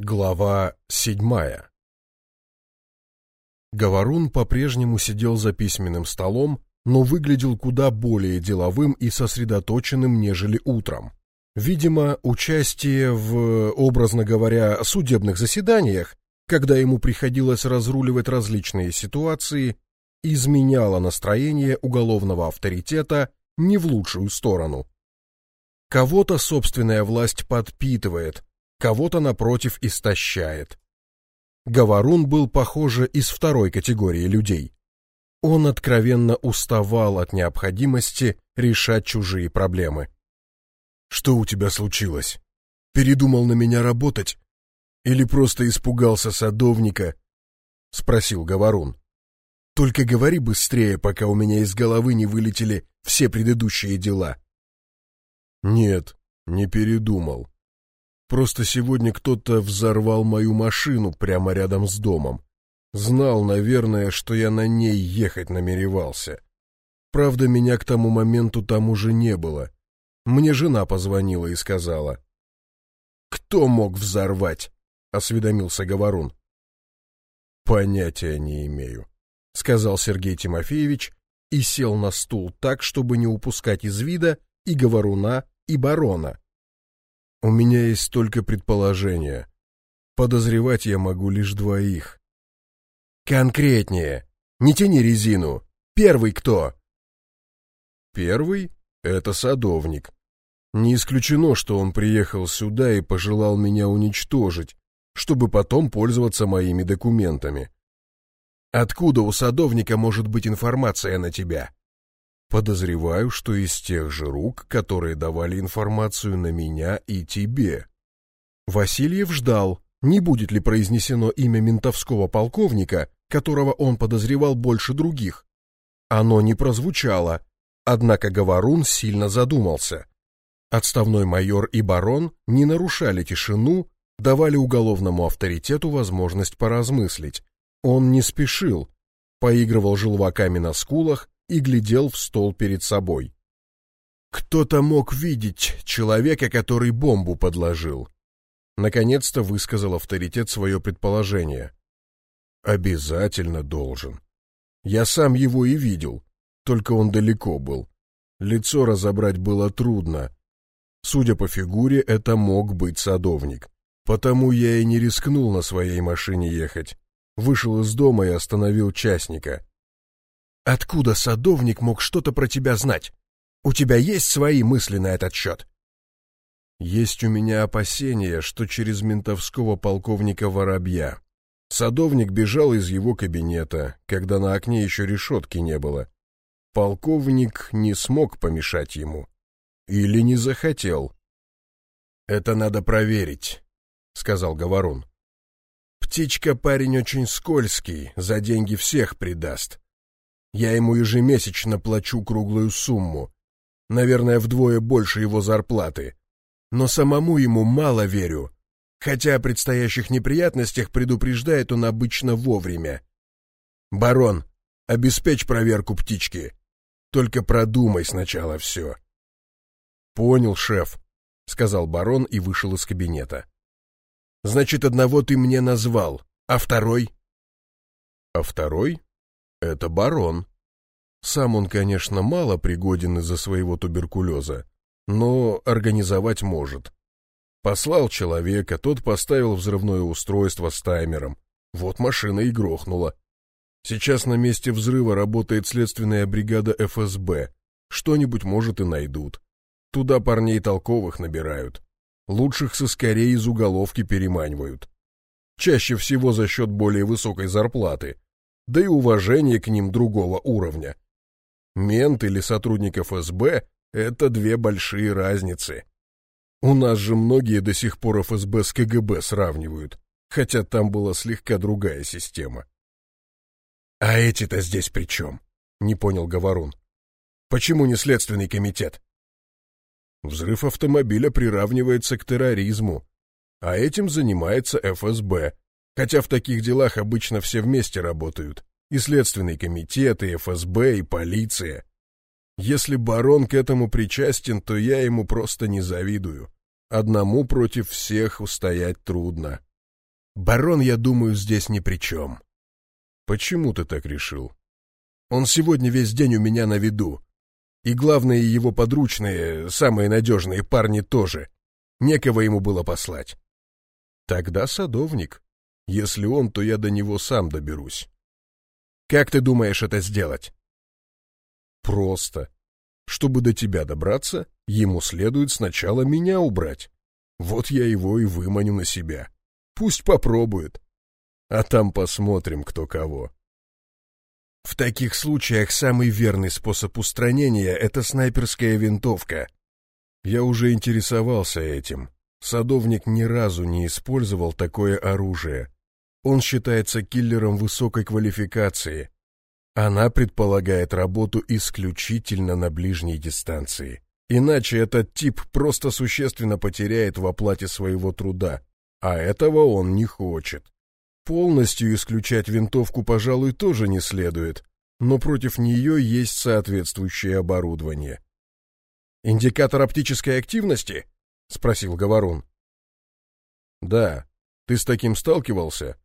Глава седьмая Говорун по-прежнему сидел за письменным столом, но выглядел куда более деловым и сосредоточенным, нежели утром. Видимо, участие в, образно говоря, судебных заседаниях, когда ему приходилось разруливать различные ситуации, изменяло настроение уголовного авторитета не в лучшую сторону. Кого-то собственная власть подпитывает, кого-то, напротив, истощает. Говорун был, похоже, из второй категории людей. Он откровенно уставал от необходимости решать чужие проблемы. «Что у тебя случилось? Передумал на меня работать? Или просто испугался садовника?» — спросил Говорун. «Только говори быстрее, пока у меня из головы не вылетели все предыдущие дела». «Нет, не передумал. Просто сегодня кто-то взорвал мою машину прямо рядом с домом. Знал, наверное, что я на ней ехать намеревался. Правда, меня к тому моменту там уже не было. Мне жена позвонила и сказала. «Кто мог взорвать?» — осведомился Говорун. «Понятия не имею», — сказал Сергей Тимофеевич и сел на стул так, чтобы не упускать из вида и Говоруна, и Барона. У меня есть только предположение. Подозревать я могу лишь двоих. Конкретнее. Не тяни резину. Первый кто? Первый — это садовник. Не исключено, что он приехал сюда и пожелал меня уничтожить, чтобы потом пользоваться моими документами. Откуда у садовника может быть информация на тебя? Подозреваю, что из тех же рук, которые давали информацию на меня и тебе. Васильев ждал, не будет ли произнесено имя ментовского полковника, которого он подозревал больше других. Оно не прозвучало, однако Говорун сильно задумался. Отставной майор и барон не нарушали тишину, давали уголовному авторитету возможность поразмыслить. Он не спешил, поигрывал желваками на скулах, и глядел в стол перед собой. Кто-то мог видеть человека, который бомбу подложил. Наконец-то высказал авторитет свое предположение. Обязательно должен. Я сам его и видел, только он далеко был. Лицо разобрать было трудно. Судя по фигуре, это мог быть садовник. Потому я и не рискнул на своей машине ехать. Вышел из дома и остановил частника. Откуда садовник мог что-то про тебя знать? У тебя есть свои мысли на этот счет? Есть у меня опасения, что через ментовского полковника Воробья. Садовник бежал из его кабинета, когда на окне еще решетки не было. Полковник не смог помешать ему. Или не захотел. «Это надо проверить», — сказал Говорун. «Птичка парень очень скользкий, за деньги всех предаст. Я ему ежемесячно плачу круглую сумму. Наверное, вдвое больше его зарплаты. Но самому ему мало верю. Хотя о предстоящих неприятностях предупреждает он обычно вовремя. «Барон, обеспечь проверку птички. Только продумай сначала все». «Понял, шеф», — сказал барон и вышел из кабинета. «Значит, одного ты мне назвал, а второй?» «А второй?» Это барон. Сам он, конечно, мало пригоден из-за своего туберкулеза, но организовать может. Послал человека, тот поставил взрывное устройство с таймером. Вот машина и грохнула. Сейчас на месте взрыва работает следственная бригада ФСБ. Что-нибудь, может, и найдут. Туда парней толковых набирают. Лучших соскорей из уголовки переманивают. Чаще всего за счет более высокой зарплаты, да и уважение к ним другого уровня. Мент или сотрудник ФСБ — это две большие разницы. У нас же многие до сих пор ФСБ с КГБ сравнивают, хотя там была слегка другая система. — А эти-то здесь при чем? — не понял Говорун. — Почему не следственный комитет? Взрыв автомобиля приравнивается к терроризму, а этим занимается ФСБ, Хотя в таких делах обычно все вместе работают. И Следственный комитет, и ФСБ, и полиция. Если барон к этому причастен, то я ему просто не завидую. Одному против всех устоять трудно. Барон, я думаю, здесь ни при чем. Почему ты так решил? Он сегодня весь день у меня на виду. И главные его подручные, самые надежные парни тоже. Некого ему было послать. Тогда садовник. Если он, то я до него сам доберусь. Как ты думаешь это сделать? Просто. Чтобы до тебя добраться, ему следует сначала меня убрать. Вот я его и выманю на себя. Пусть попробует. А там посмотрим, кто кого. В таких случаях самый верный способ устранения — это снайперская винтовка. Я уже интересовался этим. Садовник ни разу не использовал такое оружие. Он считается киллером высокой квалификации. Она предполагает работу исключительно на ближней дистанции. Иначе этот тип просто существенно потеряет в оплате своего труда, а этого он не хочет. Полностью исключать винтовку, пожалуй, тоже не следует, но против нее есть соответствующее оборудование. «Индикатор оптической активности?» — спросил Говорун. «Да. Ты с таким сталкивался?»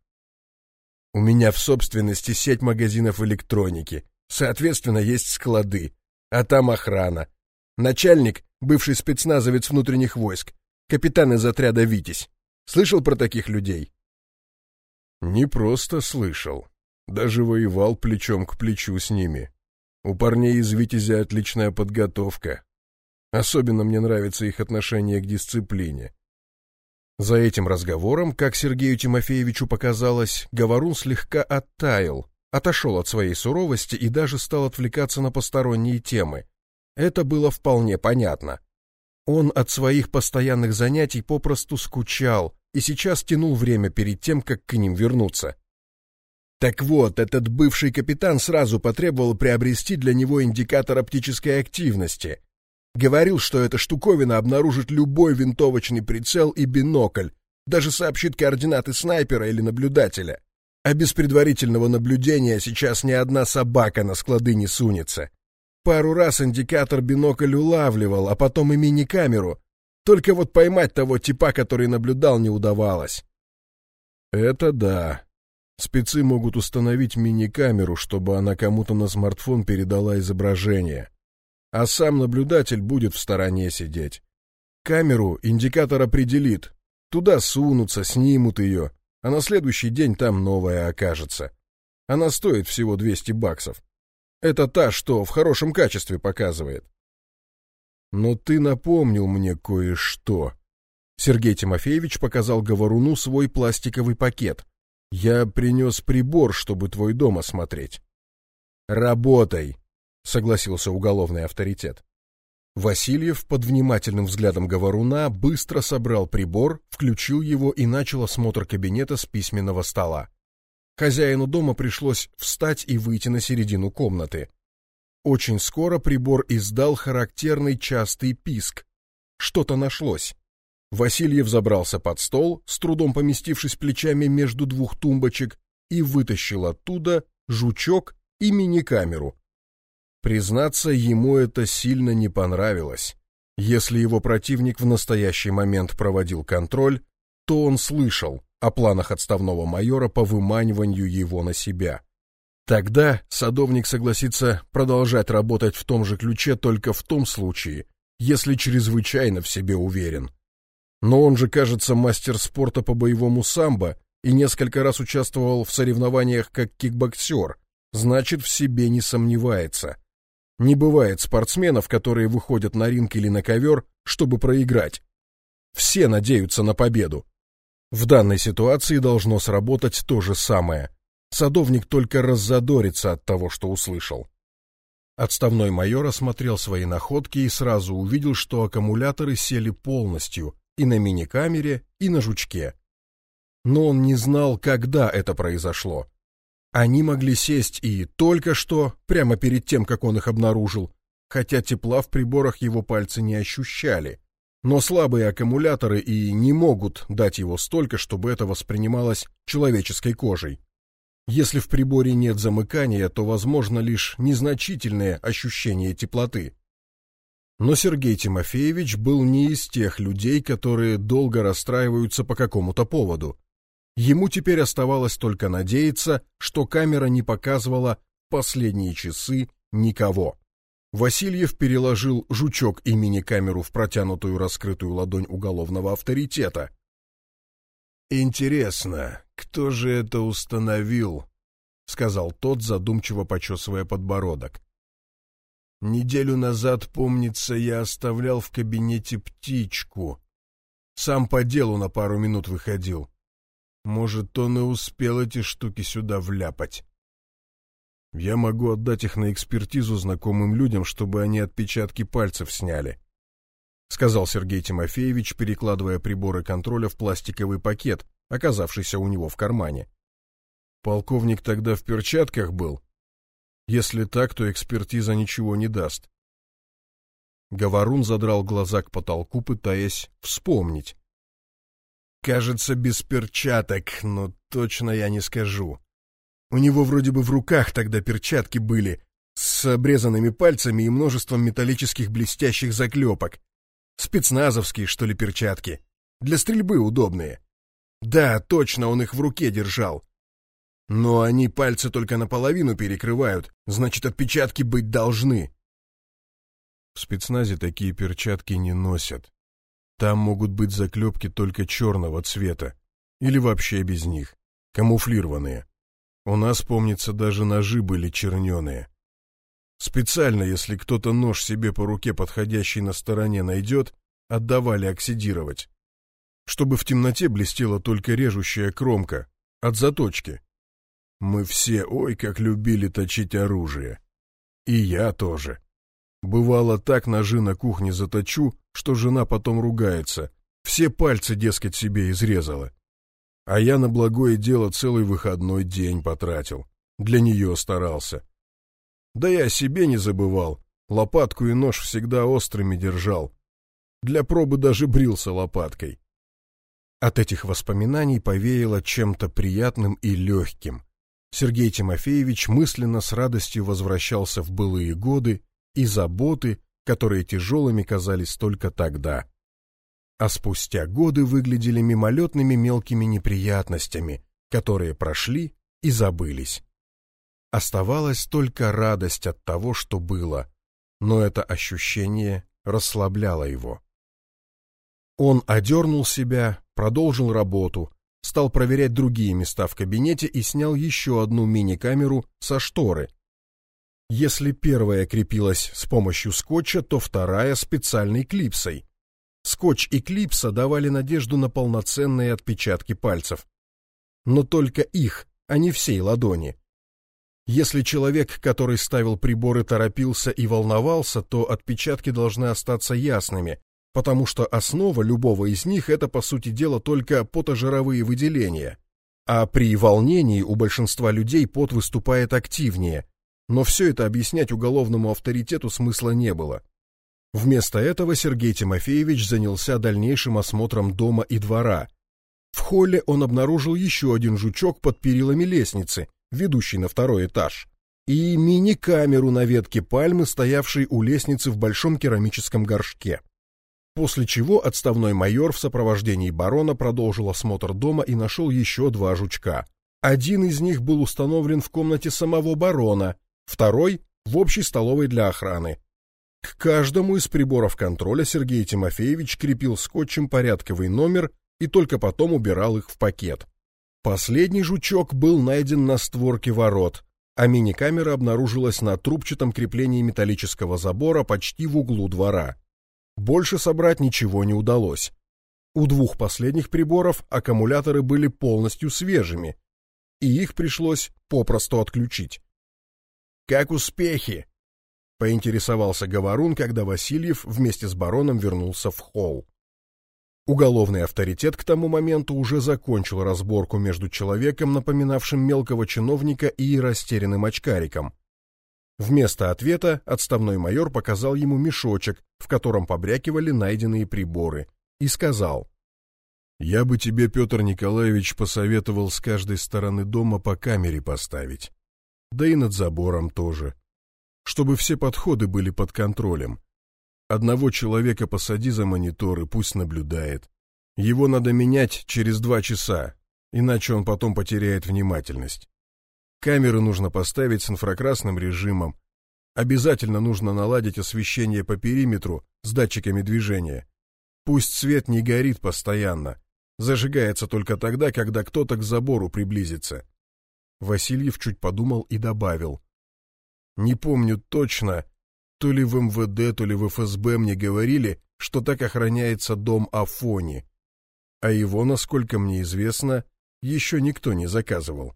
У меня в собственности сеть магазинов электроники. Соответственно, есть склады. А там охрана. Начальник — бывший спецназовец внутренних войск. Капитан из отряда «Витязь». Слышал про таких людей? Не просто слышал. Даже воевал плечом к плечу с ними. У парней из «Витязя» отличная подготовка. Особенно мне нравится их отношение к дисциплине. За этим разговором, как Сергею Тимофеевичу показалось, Говорун слегка оттаял, отошел от своей суровости и даже стал отвлекаться на посторонние темы. Это было вполне понятно. Он от своих постоянных занятий попросту скучал и сейчас тянул время перед тем, как к ним вернуться. Так вот, этот бывший капитан сразу потребовал приобрести для него индикатор оптической активности, Говорил, что эта штуковина обнаружит любой винтовочный прицел и бинокль, даже сообщит координаты снайпера или наблюдателя. А без предварительного наблюдения сейчас ни одна собака на склады не сунется. Пару раз индикатор бинокль улавливал, а потом и мини-камеру. Только вот поймать того типа, который наблюдал, не удавалось. Это да. Спецы могут установить мини-камеру, чтобы она кому-то на смартфон передала изображение а сам наблюдатель будет в стороне сидеть. Камеру индикатор определит. Туда сунутся, снимут ее, а на следующий день там новая окажется. Она стоит всего 200 баксов. Это та, что в хорошем качестве показывает. Но ты напомнил мне кое-что. Сергей Тимофеевич показал Говоруну свой пластиковый пакет. Я принес прибор, чтобы твой дом осмотреть. Работай, — согласился уголовный авторитет. Васильев под внимательным взглядом говоруна быстро собрал прибор, включил его и начал осмотр кабинета с письменного стола. Хозяину дома пришлось встать и выйти на середину комнаты. Очень скоро прибор издал характерный частый писк. Что-то нашлось. Васильев забрался под стол, с трудом поместившись плечами между двух тумбочек, и вытащил оттуда жучок и мини-камеру, Признаться, ему это сильно не понравилось. Если его противник в настоящий момент проводил контроль, то он слышал о планах отставного майора по выманиванию его на себя. Тогда садовник согласится продолжать работать в том же ключе только в том случае, если чрезвычайно в себе уверен. Но он же, кажется, мастер спорта по боевому самбо и несколько раз участвовал в соревнованиях как кикбоксер, значит, в себе не сомневается. Не бывает спортсменов, которые выходят на ринг или на ковер, чтобы проиграть. Все надеются на победу. В данной ситуации должно сработать то же самое. Садовник только раззадорится от того, что услышал. Отставной майор осмотрел свои находки и сразу увидел, что аккумуляторы сели полностью и на мини-камере, и на жучке. Но он не знал, когда это произошло. Они могли сесть и только что, прямо перед тем, как он их обнаружил, хотя тепла в приборах его пальцы не ощущали. Но слабые аккумуляторы и не могут дать его столько, чтобы это воспринималось человеческой кожей. Если в приборе нет замыкания, то возможно лишь незначительное ощущение теплоты. Но Сергей Тимофеевич был не из тех людей, которые долго расстраиваются по какому-то поводу. Ему теперь оставалось только надеяться, что камера не показывала последние часы никого. Васильев переложил жучок и мини-камеру в протянутую раскрытую ладонь уголовного авторитета. «Интересно, кто же это установил?» — сказал тот, задумчиво почесывая подбородок. «Неделю назад, помнится, я оставлял в кабинете птичку. Сам по делу на пару минут выходил. Может, он и успел эти штуки сюда вляпать. Я могу отдать их на экспертизу знакомым людям, чтобы они отпечатки пальцев сняли, сказал Сергей Тимофеевич, перекладывая приборы контроля в пластиковый пакет, оказавшийся у него в кармане. Полковник тогда в перчатках был. Если так, то экспертиза ничего не даст. Говорун задрал глаза к потолку, пытаясь вспомнить. Кажется, без перчаток, но точно я не скажу. У него вроде бы в руках тогда перчатки были, с обрезанными пальцами и множеством металлических блестящих заклепок. Спецназовские, что ли, перчатки. Для стрельбы удобные. Да, точно, он их в руке держал. Но они пальцы только наполовину перекрывают, значит, отпечатки быть должны. В спецназе такие перчатки не носят. Там могут быть заклепки только черного цвета. Или вообще без них. Камуфлированные. У нас, помнится, даже ножи были черненые. Специально, если кто-то нож себе по руке подходящий на стороне найдет, отдавали оксидировать. Чтобы в темноте блестела только режущая кромка, от заточки. Мы все, ой, как любили точить оружие. И я тоже. Бывало так ножи на кухне заточу, что жена потом ругается. Все пальцы, дескать, себе изрезала. А я на благое дело целый выходной день потратил. Для нее старался. Да я себе не забывал. Лопатку и нож всегда острыми держал. Для пробы даже брился лопаткой. От этих воспоминаний повеяло чем-то приятным и легким. Сергей Тимофеевич мысленно с радостью возвращался в былые годы и заботы, которые тяжелыми казались только тогда. А спустя годы выглядели мимолетными мелкими неприятностями, которые прошли и забылись. Оставалась только радость от того, что было, но это ощущение расслабляло его. Он одернул себя, продолжил работу, стал проверять другие места в кабинете и снял еще одну мини-камеру со шторы, если первая крепилась с помощью скотча, то вторая специальной клипсой. Скотч и клипса давали надежду на полноценные отпечатки пальцев. Но только их, а не всей ладони. Если человек, который ставил приборы, торопился и волновался, то отпечатки должны остаться ясными, потому что основа любого из них это по сути дела только потожировые выделения. А при волнении у большинства людей пот выступает активнее, но все это объяснять уголовному авторитету смысла не было. Вместо этого Сергей Тимофеевич занялся дальнейшим осмотром дома и двора. В холле он обнаружил еще один жучок под перилами лестницы, ведущей на второй этаж, и мини-камеру на ветке пальмы, стоявшей у лестницы в большом керамическом горшке. После чего отставной майор в сопровождении барона продолжил осмотр дома и нашел еще два жучка. Один из них был установлен в комнате самого барона, второй — в общей столовой для охраны. К каждому из приборов контроля Сергей Тимофеевич крепил скотчем порядковый номер и только потом убирал их в пакет. Последний жучок был найден на створке ворот, а мини-камера обнаружилась на трубчатом креплении металлического забора почти в углу двора. Больше собрать ничего не удалось. У двух последних приборов аккумуляторы были полностью свежими, и их пришлось попросту отключить. Как успехи? поинтересовался Говорун, когда Васильев вместе с бароном вернулся в холл. Уголовный авторитет к тому моменту уже закончил разборку между человеком, напоминавшим мелкого чиновника, и растерянным очкариком. Вместо ответа отставной майор показал ему мешочек, в котором побрякивали найденные приборы, и сказал: "Я бы тебе, Петр Николаевич, посоветовал с каждой стороны дома по камере поставить да и над забором тоже. Чтобы все подходы были под контролем. Одного человека посади за монитор и пусть наблюдает. Его надо менять через два часа. иначе он потом потеряет внимательность. Камеры нужно поставить с инфракрасным режимом. Обязательно нужно наладить освещение по периметру с датчиками движения. Пусть свет не горит постоянно, зажигается только тогда, когда кто-то к забору приблизится. Васильев чуть подумал и добавил. Не помню точно, то ли в МВД, то ли в ФСБ мне говорили, что так охраняется дом Афони. А его, насколько мне известно, еще никто не заказывал.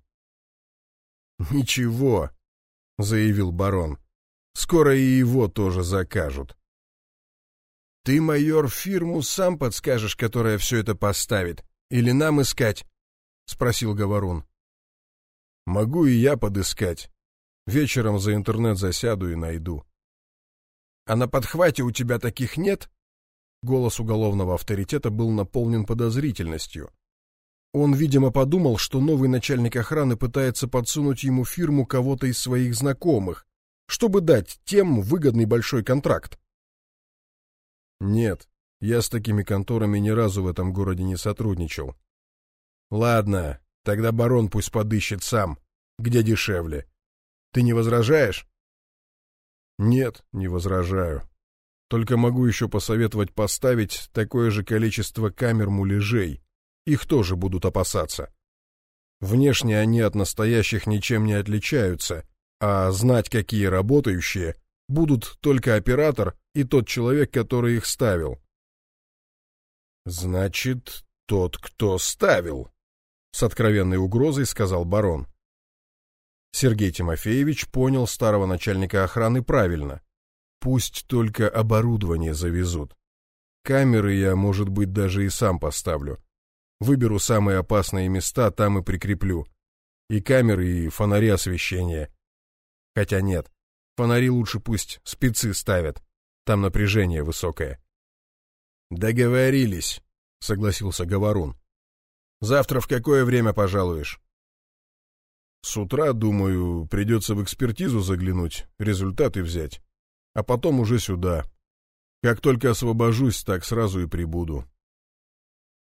«Ничего», — заявил барон, — «скоро и его тоже закажут». «Ты, майор, фирму сам подскажешь, которая все это поставит, или нам искать?» — спросил Говорун. «Могу и я подыскать. Вечером за интернет засяду и найду». «А на подхвате у тебя таких нет?» Голос уголовного авторитета был наполнен подозрительностью. Он, видимо, подумал, что новый начальник охраны пытается подсунуть ему фирму кого-то из своих знакомых, чтобы дать тем выгодный большой контракт. Нет, я с такими конторами ни разу в этом городе не сотрудничал. Ладно, тогда барон пусть подыщет сам, где дешевле. Ты не возражаешь? Нет, не возражаю. Только могу еще посоветовать поставить такое же количество камер-муляжей. Их тоже будут опасаться. Внешне они от настоящих ничем не отличаются, а знать, какие работающие, будут только оператор и тот человек, который их ставил. Значит, тот, кто ставил, с откровенной угрозой сказал барон. Сергей Тимофеевич понял старого начальника охраны правильно. Пусть только оборудование завезут. Камеры я, может быть, даже и сам поставлю. Выберу самые опасные места, там и прикреплю. И камеры, и фонари освещения. Хотя нет, фонари лучше пусть спецы ставят. Там напряжение высокое. Договорились, согласился Говорун. Завтра в какое время пожалуешь? С утра, думаю, придется в экспертизу заглянуть, результаты взять а потом уже сюда. Как только освобожусь, так сразу и прибуду.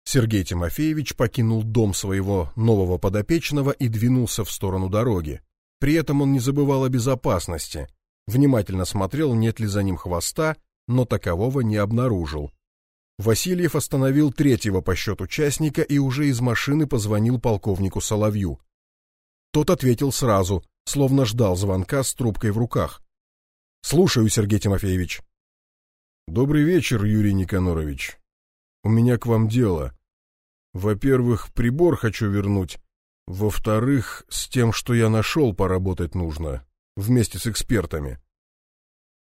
Сергей Тимофеевич покинул дом своего нового подопечного и двинулся в сторону дороги. При этом он не забывал о безопасности, внимательно смотрел, нет ли за ним хвоста, но такового не обнаружил. Васильев остановил третьего по счету участника и уже из машины позвонил полковнику Соловью. Тот ответил сразу, словно ждал звонка с трубкой в руках. Слушаю, Сергей Тимофеевич. Добрый вечер, Юрий Никанорович. У меня к вам дело. Во-первых, прибор хочу вернуть. Во-вторых, с тем, что я нашел, поработать нужно. Вместе с экспертами.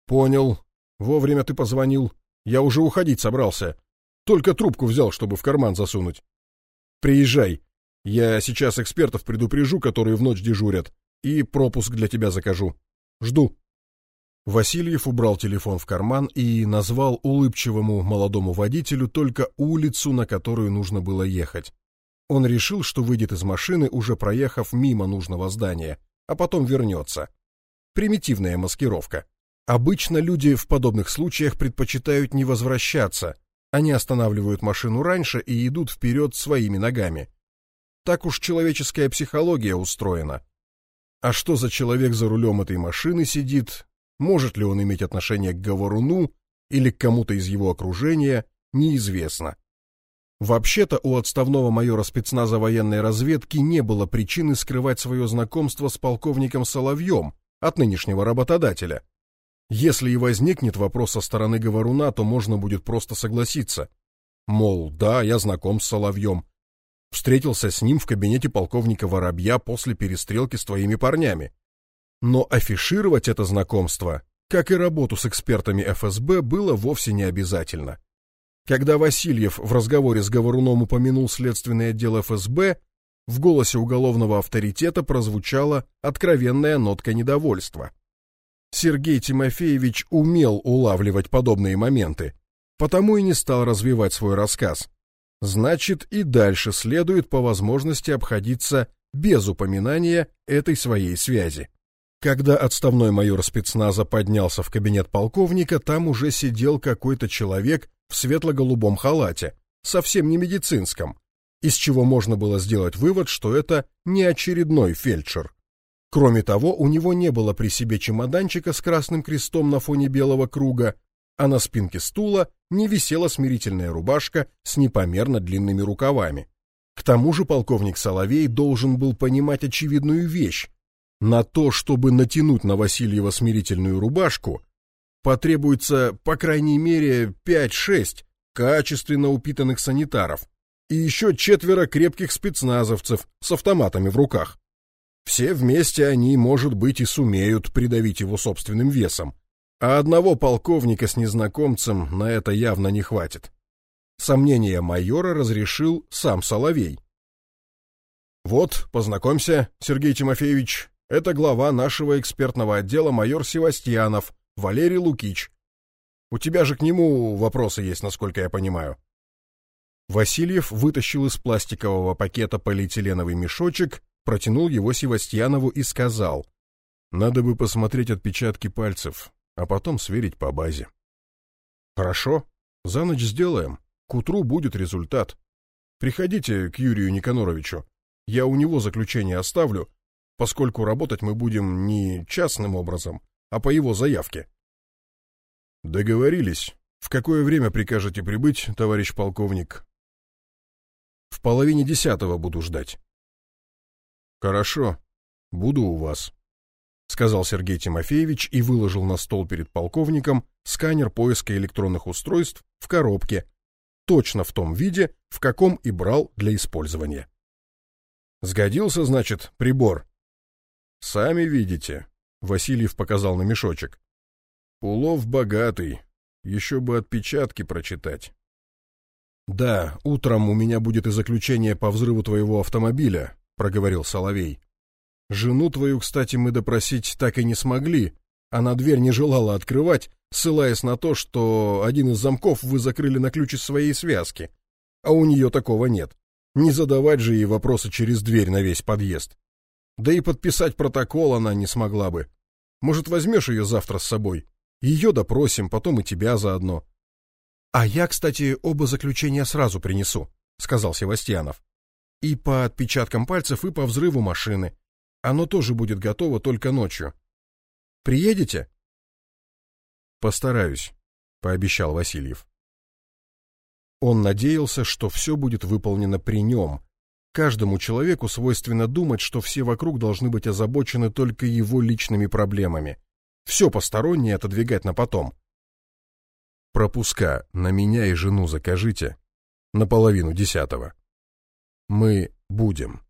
Понял. Вовремя ты позвонил. Я уже уходить собрался. Только трубку взял, чтобы в карман засунуть. Приезжай. Я сейчас экспертов предупрежу, которые в ночь дежурят, и пропуск для тебя закажу. Жду. Васильев убрал телефон в карман и назвал улыбчивому молодому водителю только улицу, на которую нужно было ехать. Он решил, что выйдет из машины, уже проехав мимо нужного здания, а потом вернется. Примитивная маскировка. Обычно люди в подобных случаях предпочитают не возвращаться. Они останавливают машину раньше и идут вперед своими ногами. Так уж человеческая психология устроена. А что за человек за рулем этой машины сидит, может ли он иметь отношение к Говоруну или к кому-то из его окружения, неизвестно. Вообще-то у отставного майора спецназа военной разведки не было причины скрывать свое знакомство с полковником Соловьем от нынешнего работодателя. Если и возникнет вопрос со стороны Говоруна, то можно будет просто согласиться. Мол, да, я знаком с Соловьем. Встретился с ним в кабинете полковника Воробья после перестрелки с твоими парнями. Но афишировать это знакомство, как и работу с экспертами ФСБ, было вовсе не обязательно. Когда Васильев в разговоре с Говоруном упомянул следственный отдел ФСБ, в голосе уголовного авторитета прозвучала откровенная нотка недовольства. Сергей Тимофеевич умел улавливать подобные моменты, потому и не стал развивать свой рассказ. Значит, и дальше следует по возможности обходиться без упоминания этой своей связи. Когда отставной майор спецназа поднялся в кабинет полковника, там уже сидел какой-то человек в светло-голубом халате, совсем не медицинском. из чего можно было сделать вывод, что это не очередной фельдшер. Кроме того, у него не было при себе чемоданчика с красным крестом на фоне белого круга, а на спинке стула не висела смирительная рубашка с непомерно длинными рукавами. К тому же полковник Соловей должен был понимать очевидную вещь. На то, чтобы натянуть на Васильева смирительную рубашку, потребуется по крайней мере 5-6 качественно упитанных санитаров и еще четверо крепких спецназовцев с автоматами в руках. Все вместе они, может быть, и сумеют придавить его собственным весом, а одного полковника с незнакомцем на это явно не хватит. Сомнения майора разрешил сам Соловей. «Вот, познакомься, Сергей Тимофеевич, это глава нашего экспертного отдела майор Севастьянов, Валерий Лукич. У тебя же к нему вопросы есть, насколько я понимаю». Васильев вытащил из пластикового пакета полиэтиленовый мешочек, протянул его Севастьянову и сказал, «Надо бы посмотреть отпечатки пальцев, а потом сверить по базе». «Хорошо, за ночь сделаем. К утру будет результат. Приходите к Юрию Никаноровичу. Я у него заключение оставлю, поскольку работать мы будем не частным образом, а по его заявке». «Договорились. В какое время прикажете прибыть, товарищ полковник?» В половине десятого буду ждать. Хорошо, буду у вас, сказал Сергей Тимофеевич и выложил на стол перед полковником сканер поиска электронных устройств в коробке, точно в том виде, в каком и брал для использования. Сгодился, значит, прибор. Сами видите, Васильев показал на мешочек. Улов богатый, еще бы отпечатки прочитать. Да, утром у меня будет и заключение по взрыву твоего автомобиля, проговорил Соловей. Жену твою, кстати, мы допросить так и не смогли. Она дверь не желала открывать, ссылаясь на то, что один из замков вы закрыли на ключ из своей связки. А у нее такого нет. Не задавать же ей вопросы через дверь на весь подъезд. Да и подписать протокол она не смогла бы. Может, возьмешь ее завтра с собой? Ее допросим, потом и тебя заодно. А я, кстати, оба заключения сразу принесу, сказал Севастьянов. И по отпечаткам пальцев, и по взрыву машины. Оно тоже будет готово только ночью. Приедете? Постараюсь, пообещал Васильев. Он надеялся, что все будет выполнено при нем. Каждому человеку свойственно думать, что все вокруг должны быть озабочены только его личными проблемами. Все постороннее отодвигать на потом. Пропуска на меня и жену закажите. На половину десятого. Мы будем.